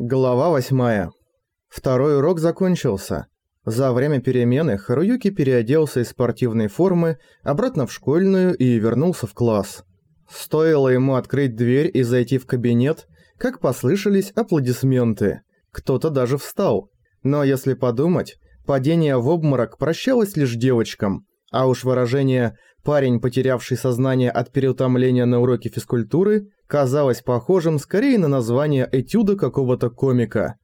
Глава 8. Второй урок закончился. За время перемены Харуюки переоделся из спортивной формы обратно в школьную и вернулся в класс. Стоило ему открыть дверь и зайти в кабинет, как послышались аплодисменты. Кто-то даже встал. Но если подумать, падение в обморок прощалось лишь девочкам, а уж выражение «парень, потерявший сознание от переутомления на уроке физкультуры» казалось похожим скорее на название этюда какого-то комика.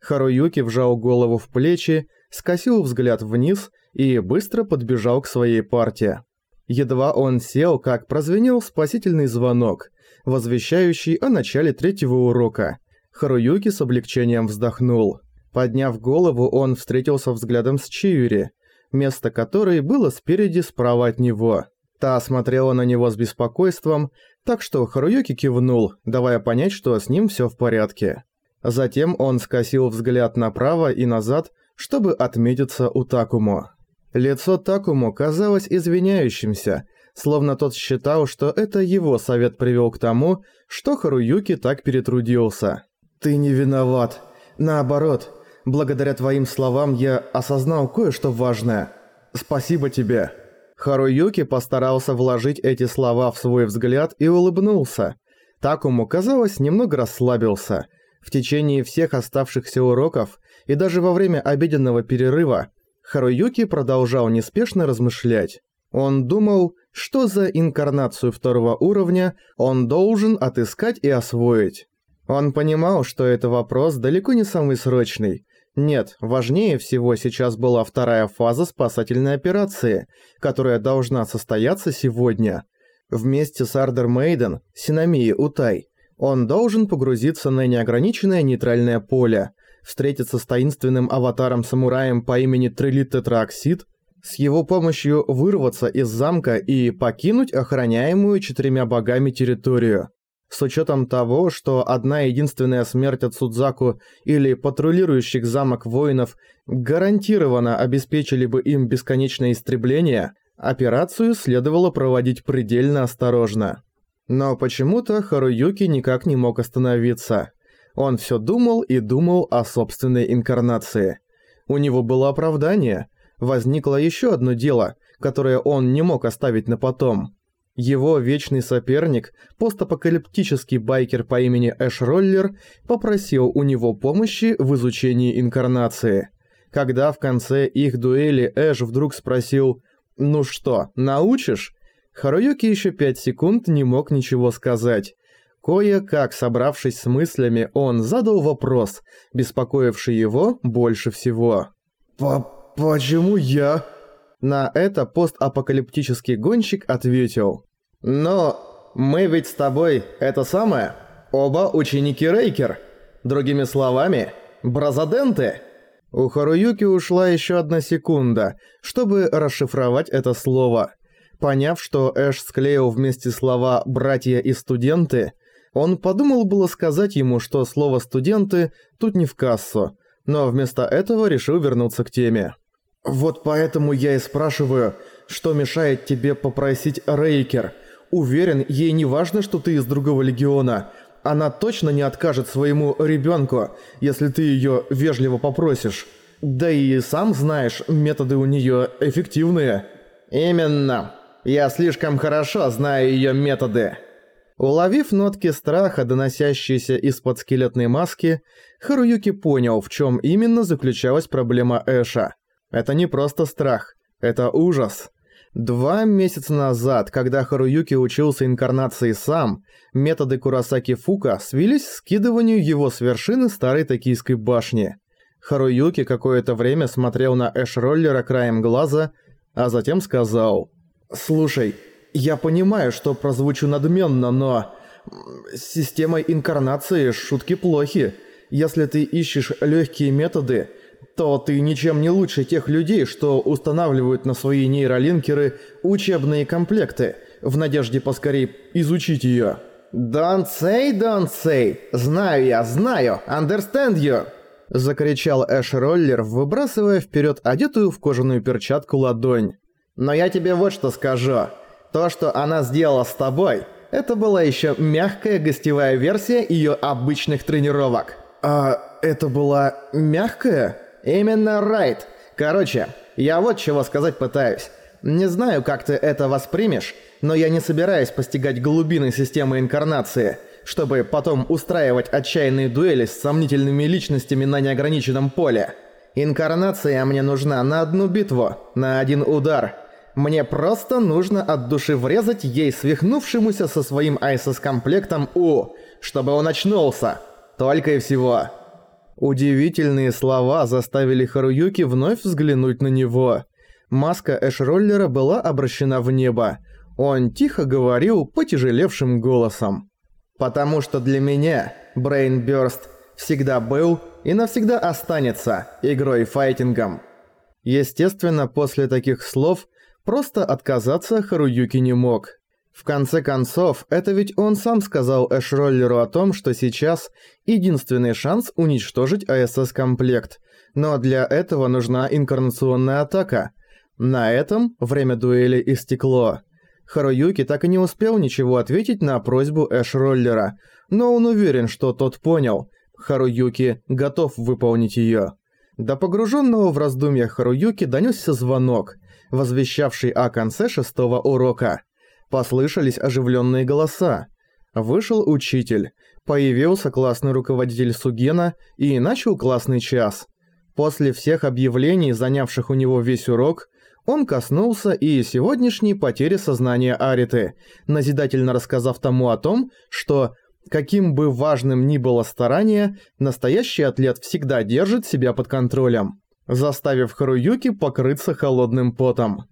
Харуюки вжал голову в плечи, скосил взгляд вниз и быстро подбежал к своей партии. Едва он сел, как прозвенел спасительный звонок, возвещающий о начале третьего урока. Харуюки с облегчением вздохнул. Подняв голову, он встретился взглядом с Чиури, место которой было спереди справа от него. Та смотрела на него с беспокойством, так что Харуюки кивнул, давая понять, что с ним всё в порядке. Затем он скосил взгляд направо и назад, чтобы отметиться у Такумо. Лицо Такумо казалось извиняющимся, словно тот считал, что это его совет привел к тому, что Харуюки так перетрудился. «Ты не виноват. Наоборот, благодаря твоим словам я осознал кое-что важное. Спасибо тебе». Харуюки постарался вложить эти слова в свой взгляд и улыбнулся. Такому, казалось, немного расслабился. В течение всех оставшихся уроков и даже во время обеденного перерыва Харуюки продолжал неспешно размышлять. Он думал, что за инкарнацию второго уровня он должен отыскать и освоить. Он понимал, что это вопрос далеко не самый срочный, нет, важнее всего сейчас была вторая фаза спасательной операции, которая должна состояться сегодня. Вместе с Ардер Мейден, Синамии Утай, он должен погрузиться на неограниченное нейтральное поле, встретиться с таинственным аватаром-самураем по имени Трилит Тетраоксид, с его помощью вырваться из замка и покинуть охраняемую четырьмя богами территорию с учетом того, что одна единственная смерть от Судзаку или патрулирующих замок воинов гарантированно обеспечили бы им бесконечное истребление, операцию следовало проводить предельно осторожно. Но почему-то Харуюки никак не мог остановиться. Он все думал и думал о собственной инкарнации. У него было оправдание. Возникло еще одно дело, которое он не мог оставить на потом – его вечный соперник, постапокалиптический байкер по имени Эш Роллер, попросил у него помощи в изучении инкарнации. Когда в конце их дуэли Эш вдруг спросил «Ну что, научишь?», Харуюки еще пять секунд не мог ничего сказать. Кое-как собравшись с мыслями, он задал вопрос, беспокоивший его больше всего. «Почему я?» На это постапокалиптический гонщик ответил. «Но мы ведь с тобой это самое, оба ученики Рейкер. Другими словами, бразоденты». У Харуюки ушла еще одна секунда, чтобы расшифровать это слово. Поняв, что Эш склеил вместе слова «братья» и «студенты», он подумал было сказать ему, что слово «студенты» тут не в кассу, но вместо этого решил вернуться к теме. «Вот поэтому я и спрашиваю, что мешает тебе попросить Рейкер. Уверен, ей не важно, что ты из другого легиона. Она точно не откажет своему ребенку, если ты ее вежливо попросишь. Да и сам знаешь, методы у нее эффективные». «Именно. Я слишком хорошо знаю ее методы». Уловив нотки страха, доносящиеся из-под скелетной маски, Харуюки понял, в чем именно заключалась проблема Эша. Это не просто страх, это ужас. Два месяца назад, когда Харуюки учился инкарнации сам, методы Курасаки Фука свелись к скидыванию его с вершины старой токийской башни. Харуюки какое-то время смотрел на Эш-роллера краем глаза, а затем сказал «Слушай, я понимаю, что прозвучу надменно, но... С системой инкарнации шутки плохи. Если ты ищешь легкие методы, то ты ничем не лучше тех людей, что устанавливают на свои нейролинкеры учебные комплекты, в надежде поскорей изучить её. «Don't say, don't say! Знаю я, знаю! Understand you!» Закричал Эш Роллер, выбрасывая вперед одетую в кожаную перчатку ладонь. «Но я тебе вот что скажу. То, что она сделала с тобой, это была еще мягкая гостевая версия ее обычных тренировок». А это была мягкая? Именно райт. Короче, я вот чего сказать пытаюсь. Не знаю, как ты это воспримешь, но я не собираюсь постигать глубины системы инкарнации, чтобы потом устраивать отчаянные дуэли с сомнительными личностями на неограниченном поле. Инкарнация мне нужна на одну битву, на один удар. Мне просто нужно от души врезать ей свихнувшемуся со своим айсос-комплектом У, чтобы он очнулся. Только и всего. Удивительные слова заставили Харуюки вновь взглянуть на него. Маска Эшроллера была обращена в небо. Он тихо говорил потяжелевшим голосом. «Потому что для меня Брейнбёрст всегда был и навсегда останется игрой-файтингом». Естественно, после таких слов просто отказаться Харуюки не мог. В конце концов, это ведь он сам сказал Эшроллеру о том, что сейчас единственный шанс уничтожить АСС-комплект, но для этого нужна инкарнационная атака. На этом время дуэли истекло. Харуюки так и не успел ничего ответить на просьбу Эшроллера, но он уверен, что тот понял. Харуюки готов выполнить её. До погруженного в раздумья Харуюки донёсся звонок, возвещавший о конце шестого урока. Послышались оживленные голоса. Вышел учитель. Появился классный руководитель Сугена и начал классный час. После всех объявлений, занявших у него весь урок, он коснулся и сегодняшней потери сознания Ариты, назидательно рассказав тому о том, что, каким бы важным ни было старание, настоящий атлет всегда держит себя под контролем, заставив Харуюки покрыться холодным потом.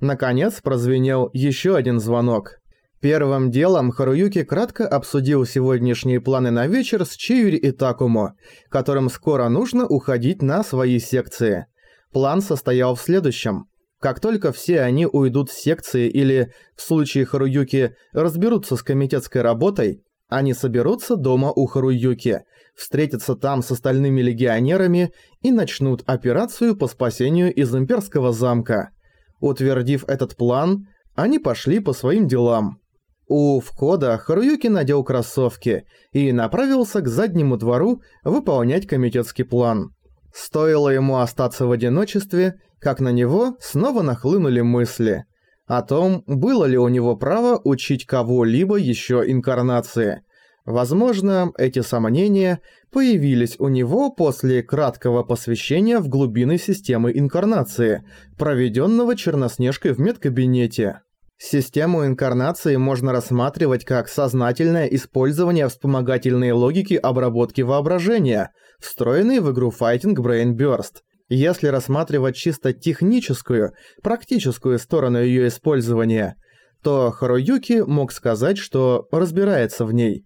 Наконец прозвенел еще один звонок. Первым делом Харуюки кратко обсудил сегодняшние планы на вечер с Чиюри и Такумо, которым скоро нужно уходить на свои секции. План состоял в следующем. Как только все они уйдут с секции или, в случае Харуюки, разберутся с комитетской работой, они соберутся дома у Харуюки, встретятся там с остальными легионерами и начнут операцию по спасению из имперского замка. Утвердив этот план, они пошли по своим делам. У входа Харуюки надел кроссовки и направился к заднему двору выполнять комитетский план. Стоило ему остаться в одиночестве, как на него снова нахлынули мысли о том, было ли у него право учить кого-либо еще инкарнации. Возможно, эти сомнения появились у него после краткого посвящения в глубины системы инкарнации, проведенного Черноснежкой в медкабинете. Систему инкарнации можно рассматривать как сознательное использование вспомогательной логики обработки воображения, встроенной в игру Fighting Brain Burst. Если рассматривать чисто техническую, практическую сторону ее использования, то Харуюки мог сказать, что разбирается в ней –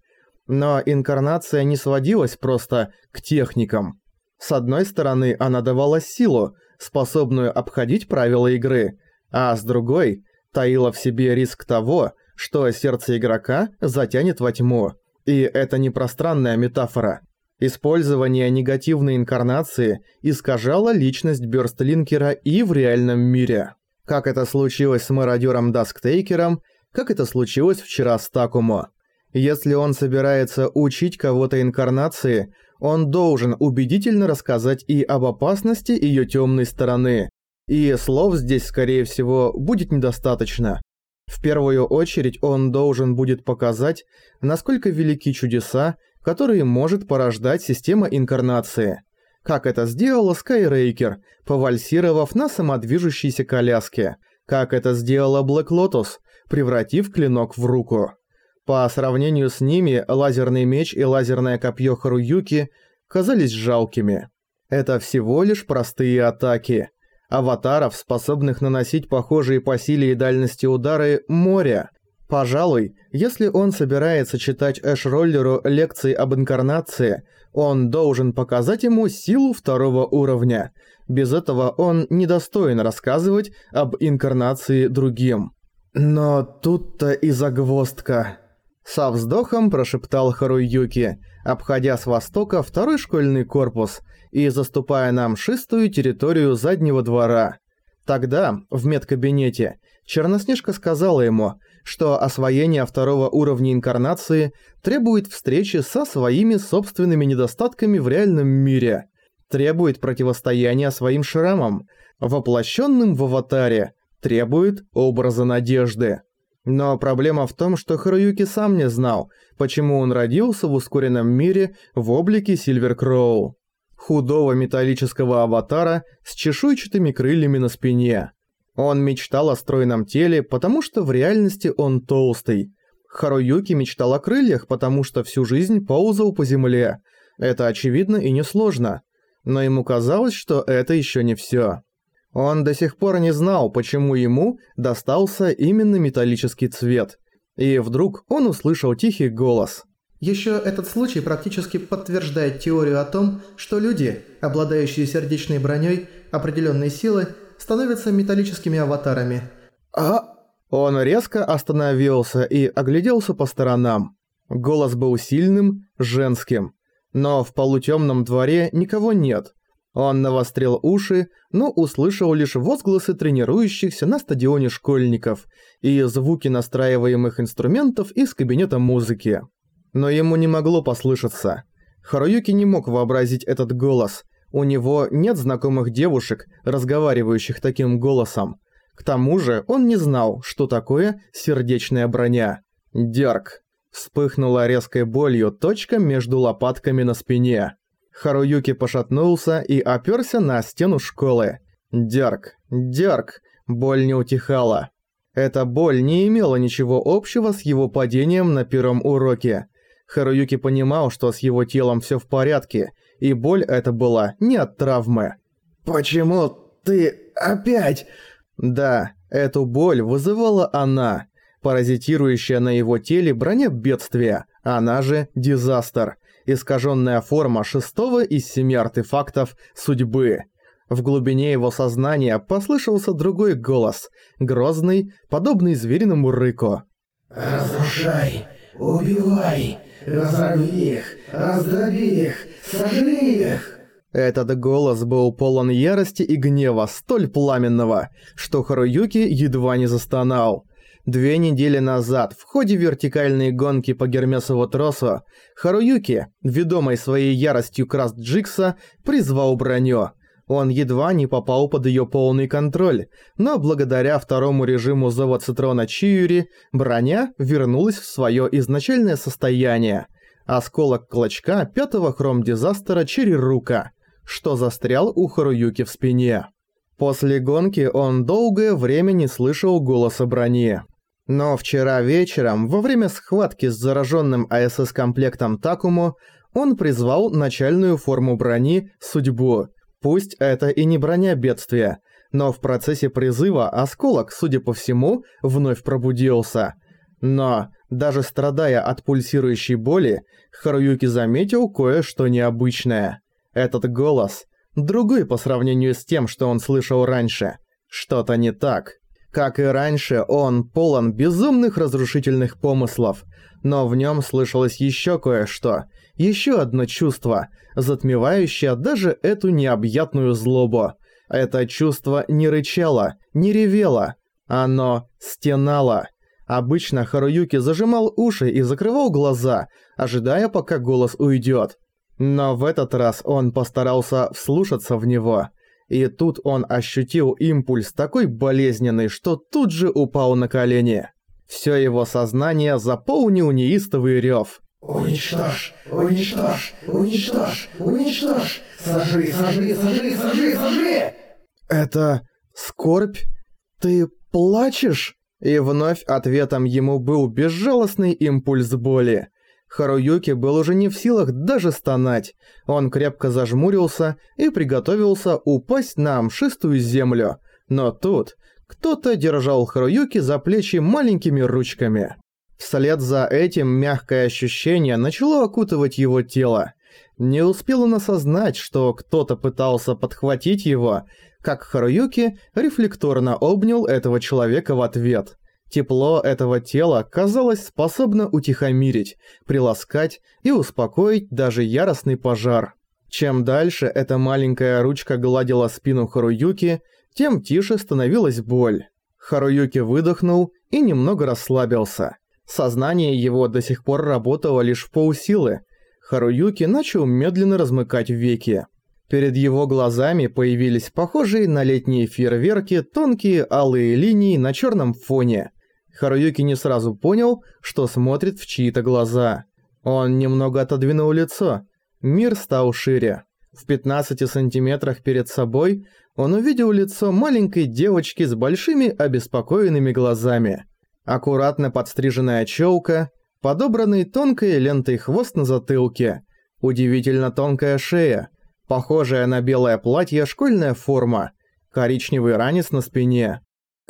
но инкарнация не сводилась просто к техникам. С одной стороны, она давала силу, способную обходить правила игры, а с другой – таила в себе риск того, что сердце игрока затянет во тьму. И это не пространная метафора. Использование негативной инкарнации искажало личность Бёрстлинкера и в реальном мире. Как это случилось с мародёром Дасктейкером, как это случилось вчера с Такумо. Если он собирается учить кого-то инкарнации, он должен убедительно рассказать и об опасности ее темной стороны. И слов здесь, скорее всего, будет недостаточно. В первую очередь он должен будет показать, насколько велики чудеса, которые может порождать система инкарнации. Как это сделала Скайрейкер, повальсировав на самодвижущейся коляске. Как это сделала Блэк Лотус, превратив клинок в руку. По сравнению с ними, лазерный меч и лазерное копье Харуюки казались жалкими. Это всего лишь простые атаки. Аватаров, способных наносить похожие по силе и дальности удары, море. Пожалуй, если он собирается читать Эш-роллеру лекции об инкарнации, он должен показать ему силу второго уровня. Без этого он недостоин рассказывать об инкарнации другим. Но тут-то и загвоздка. Со вздохом прошептал Харуюки, обходя с востока второй школьный корпус и заступая на мшистую территорию заднего двора. Тогда, в медкабинете, Черноснежка сказала ему, что освоение второго уровня инкарнации требует встречи со своими собственными недостатками в реальном мире, требует противостояния своим шрамам, воплощенным в аватаре, требует образа надежды. Но проблема в том, что Харуюки сам не знал, почему он родился в ускоренном мире в облике Сильвер Кроу. Худого металлического аватара с чешуйчатыми крыльями на спине. Он мечтал о стройном теле, потому что в реальности он толстый. Харуюки мечтал о крыльях, потому что всю жизнь ползал по земле. Это очевидно и несложно. Но ему казалось, что это еще не все. Он до сих пор не знал, почему ему достался именно металлический цвет. И вдруг он услышал тихий голос. Еще этот случай практически подтверждает теорию о том, что люди, обладающие сердечной броней определенной силы, становятся металлическими аватарами. А... Он резко остановился и огляделся по сторонам. Голос был сильным, женским. Но в полутемном дворе никого нет. Он навострил уши, но услышал лишь возгласы тренирующихся на стадионе школьников и звуки настраиваемых инструментов из кабинета музыки. Но ему не могло послышаться. Харуюки не мог вообразить этот голос. У него нет знакомых девушек, разговаривающих таким голосом. К тому же он не знал, что такое сердечная броня. Дерг. Вспыхнула резкой болью точка между лопатками на спине. Харуюки пошатнулся и опёрся на стену школы. Дерг, дерг, боль не утихала. Эта боль не имела ничего общего с его падением на первом уроке. Харуюки понимал, что с его телом всё в порядке, и боль эта была не от травмы. «Почему ты опять...» Да, эту боль вызывала она, паразитирующая на его теле броня бедствия, она же дизастер искаженная форма шестого из семи артефактов судьбы. В глубине его сознания послышался другой голос, грозный, подобный звериному рыку. «Разрушай, убивай, разорви их, раздроби их, сожри их!» Этот голос был полон ярости и гнева, столь пламенного, что Харуюки едва не застонал. Две недели назад, в ходе вертикальной гонки по Гермесову тросу, Харуюки, ведомой своей яростью Краст Джикса, призвал броню. Он едва не попал под ее полный контроль, но благодаря второму режиму зова Цитрона Чиюри, броня вернулась в свое изначальное состояние. Осколок клочка пятого хром-дизастера Черерука, что застрял у Харуюки в спине. После гонки он долгое время не слышал голоса брони. Но вчера вечером, во время схватки с зараженным АСС-комплектом Такому, он призвал начальную форму брони «Судьбу». Пусть это и не броня бедствия, но в процессе призыва осколок, судя по всему, вновь пробудился. Но, даже страдая от пульсирующей боли, Харуюки заметил кое-что необычное. Этот голос, другой по сравнению с тем, что он слышал раньше. Что-то не так. Как и раньше, он полон безумных разрушительных помыслов, но в нем слышалось еще кое-что, еще одно чувство, затмевающее даже эту необъятную злобу. Это чувство не рычало, не ревело, оно стенало. Обычно Харуюки зажимал уши и закрывал глаза, ожидая, пока голос уйдет. Но в этот раз он постарался вслушаться в него – и тут он ощутил импульс такой болезненный, что тут же упал на колени. Всё его сознание заполнил неистовый рёв. «Уничтожь! Уничтожь! Уничтожь! Уничтожь! Сожри, сожри, сожри, сожри, сожри!» «Это... скорбь? Ты плачешь?» И вновь ответом ему был безжалостный импульс боли. Харуюки был уже не в силах даже стонать. Он крепко зажмурился и приготовился упасть на мшистую землю. Но тут кто-то держал Харуюки за плечи маленькими ручками. Вслед за этим мягкое ощущение начало окутывать его тело. Не успел он осознать, что кто-то пытался подхватить его, как Харуюки рефлекторно обнял этого человека в ответ. Тепло этого тела, казалось, способно утихомирить, приласкать и успокоить даже яростный пожар. Чем дальше эта маленькая ручка гладила спину Харуюки, тем тише становилась боль. Харуюки выдохнул и немного расслабился. Сознание его до сих пор работало лишь в полсилы. Харуюки начал медленно размыкать веки. Перед его глазами появились похожие на летние фейерверки тонкие алые линии на черном фоне. Харуюки не сразу понял, что смотрит в чьи-то глаза. Он немного отодвинул лицо. Мир стал шире. В 15 сантиметрах перед собой он увидел лицо маленькой девочки с большими обеспокоенными глазами. Аккуратно подстриженная челка, подобранный тонкой лентой хвост на затылке, удивительно тонкая шея, похожая на белое платье школьная форма, коричневый ранец на спине.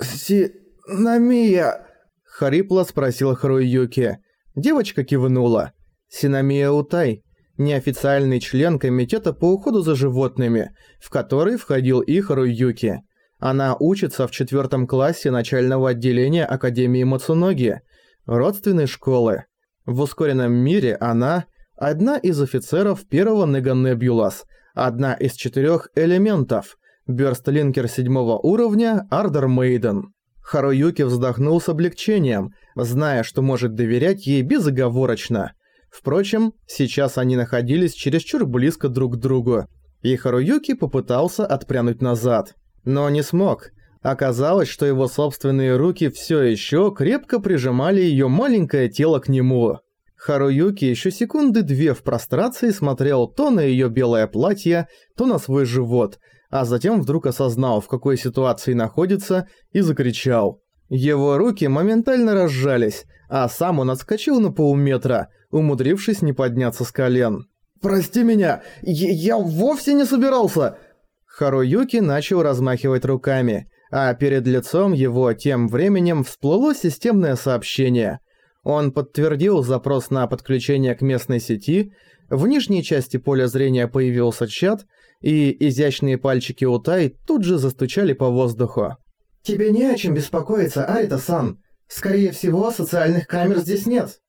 «Синамия!» – хрипло спросил Харуюки. Девочка кивнула. «Синамия Утай» – неофициальный член комитета по уходу за животными, в который входил и Харуюки. Она учится в четвертом классе начального отделения Академии Мацуноги, родственной школы. В ускоренном мире она – одна из офицеров первого Неганебулас – Одна из четырех элементов. Бёрстлинкер седьмого уровня Ардер Мейден. Харуюки вздохнул с облегчением, зная, что может доверять ей безоговорочно. Впрочем, сейчас они находились чересчур близко друг к другу, и Харуюки попытался отпрянуть назад. Но не смог. Оказалось, что его собственные руки все еще крепко прижимали ее маленькое тело к нему. Харуюки еще секунды две в прострации смотрел то на ее белое платье, то на свой живот, а затем вдруг осознал, в какой ситуации находится, и закричал. Его руки моментально разжались, а сам он отскочил на полметра, умудрившись не подняться с колен. «Прости меня, я, вовсе не собирался!» Харуюки начал размахивать руками, а перед лицом его тем временем всплыло системное сообщение – он подтвердил запрос на подключение к местной сети, в нижней части поля зрения появился чат, и изящные пальчики Утай тут же застучали по воздуху. «Тебе не о чем беспокоиться, Арита-сан. Скорее всего, социальных камер здесь нет».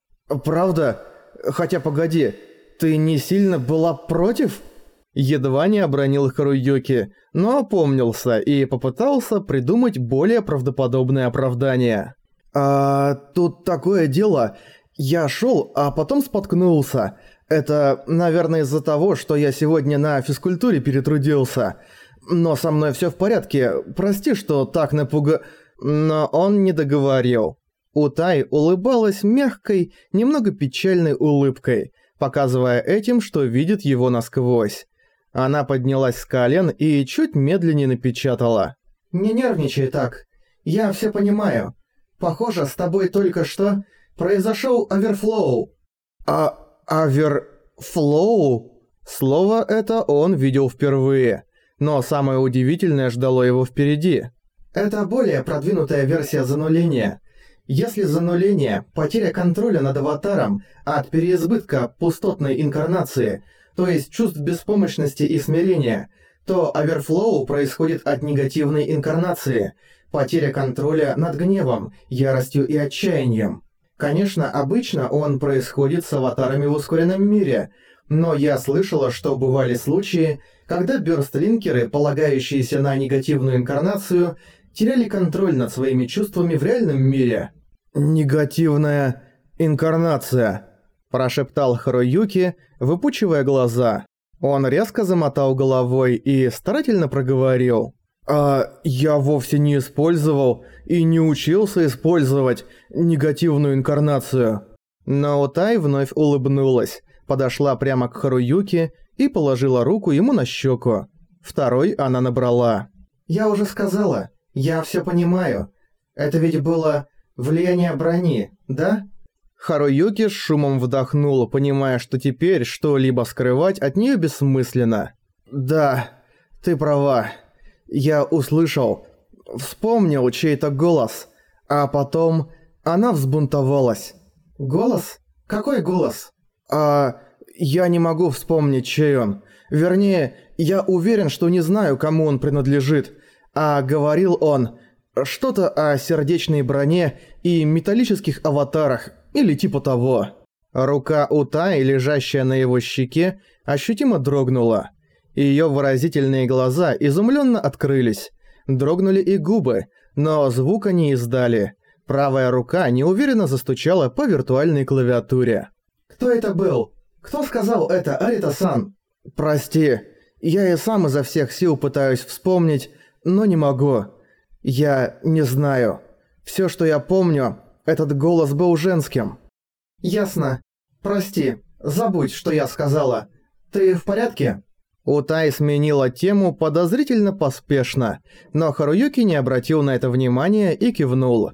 «Правда? Хотя погоди, ты не сильно была против?» Едва не обронил Харуюки, но опомнился и попытался придумать более правдоподобное оправдание. «А тут такое дело. Я шел, а потом споткнулся. Это, наверное, из-за того, что я сегодня на физкультуре перетрудился. Но со мной все в порядке. Прости, что так напуга...» Но он не договорил. Утай улыбалась мягкой, немного печальной улыбкой, показывая этим, что видит его насквозь. Она поднялась с колен и чуть медленнее напечатала. «Не нервничай так. Я все понимаю. Похоже, с тобой только что произошел оверфлоу». «А... оверфлоу?» Слово это он видел впервые, но самое удивительное ждало его впереди. Это более продвинутая версия зануления. Если зануление – потеря контроля над аватаром от переизбытка пустотной инкарнации, то есть чувств беспомощности и смирения, то оверфлоу происходит от негативной инкарнации – Потеря контроля над гневом, яростью и отчаянием. Конечно, обычно он происходит с аватарами в ускоренном мире, но я слышала, что бывали случаи, когда бёрстлинкеры, полагающиеся на негативную инкарнацию, теряли контроль над своими чувствами в реальном мире. «Негативная инкарнация», – прошептал Харуюки, выпучивая глаза. Он резко замотал головой и старательно проговорил. А я вовсе не использовал и не учился использовать негативную инкарнацию. Но Утай вновь улыбнулась, подошла прямо к Харуюке и положила руку ему на щеку. Второй она набрала. «Я уже сказала, я все понимаю. Это ведь было влияние брони, да?» Харуюки с шумом вдохнула, понимая, что теперь что-либо скрывать от нее бессмысленно. «Да, ты права». Я услышал, вспомнил чей-то голос, а потом она взбунтовалась. «Голос? Какой голос?» «А... я не могу вспомнить, чей он. Вернее, я уверен, что не знаю, кому он принадлежит. А говорил он что-то о сердечной броне и металлических аватарах, или типа того». Рука Утай, лежащая на его щеке, ощутимо дрогнула. Ее выразительные глаза изумленно открылись. Дрогнули и губы, но звука не издали. Правая рука неуверенно застучала по виртуальной клавиатуре. «Кто это был? Кто сказал это, Арита-сан?» «Прости, я и сам изо всех сил пытаюсь вспомнить, но не могу. Я не знаю. Всё, что я помню, этот голос был женским». «Ясно. Прости, забудь, что я сказала. Ты в порядке?» Утай сменила тему подозрительно поспешно, но Харуюки не обратил на это внимания и кивнул.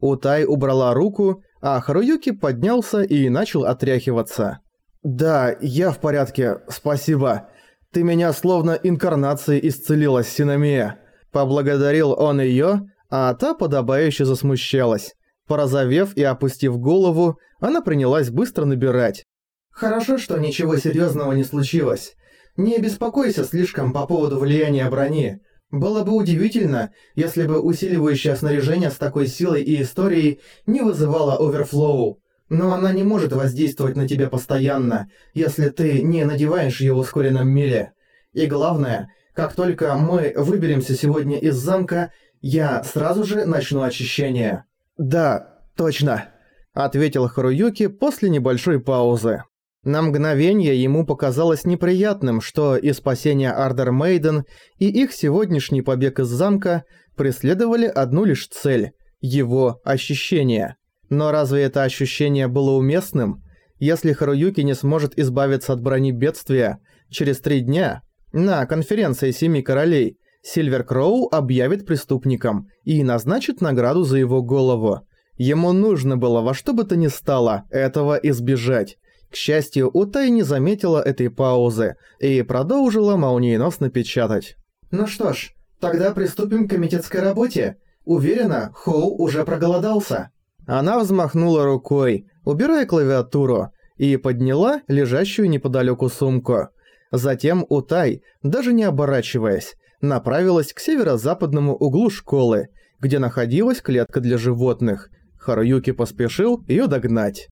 Утай убрала руку, а Харуюки поднялся и начал отряхиваться. «Да, я в порядке, спасибо. Ты меня словно инкарнацией исцелила, Синамия». Поблагодарил он её, а та подобающе засмущалась. Порозовев и опустив голову, она принялась быстро набирать. «Хорошо, что ничего серьёзного не случилось. Не беспокойся слишком по поводу влияния брони. Было бы удивительно, если бы усиливающее снаряжение с такой силой и историей не вызывало оверфлоу. Но она не может воздействовать на тебя постоянно, если ты не надеваешь её в ускоренном мире. И главное, как только мы выберемся сегодня из замка, я сразу же начну очищение. «Да, точно», — ответил Харуюки после небольшой паузы. На мгновение ему показалось неприятным, что и спасение Ардер Мейден, и их сегодняшний побег из замка преследовали одну лишь цель – его ощущение. Но разве это ощущение было уместным? Если Харуюки не сможет избавиться от брони бедствия, через три дня на конференции Семи Королей Сильвер Кроу объявит преступником и назначит награду за его голову. Ему нужно было во что бы то ни стало этого избежать. К счастью, Утай не заметила этой паузы и продолжила молниеносно печатать. «Ну что ж, тогда приступим к комитетской работе. Уверена, Хоу уже проголодался». Она взмахнула рукой, убирая клавиатуру, и подняла лежащую неподалеку сумку. Затем Утай, даже не оборачиваясь, направилась к северо-западному углу школы, где находилась клетка для животных. Харуюки поспешил ее догнать.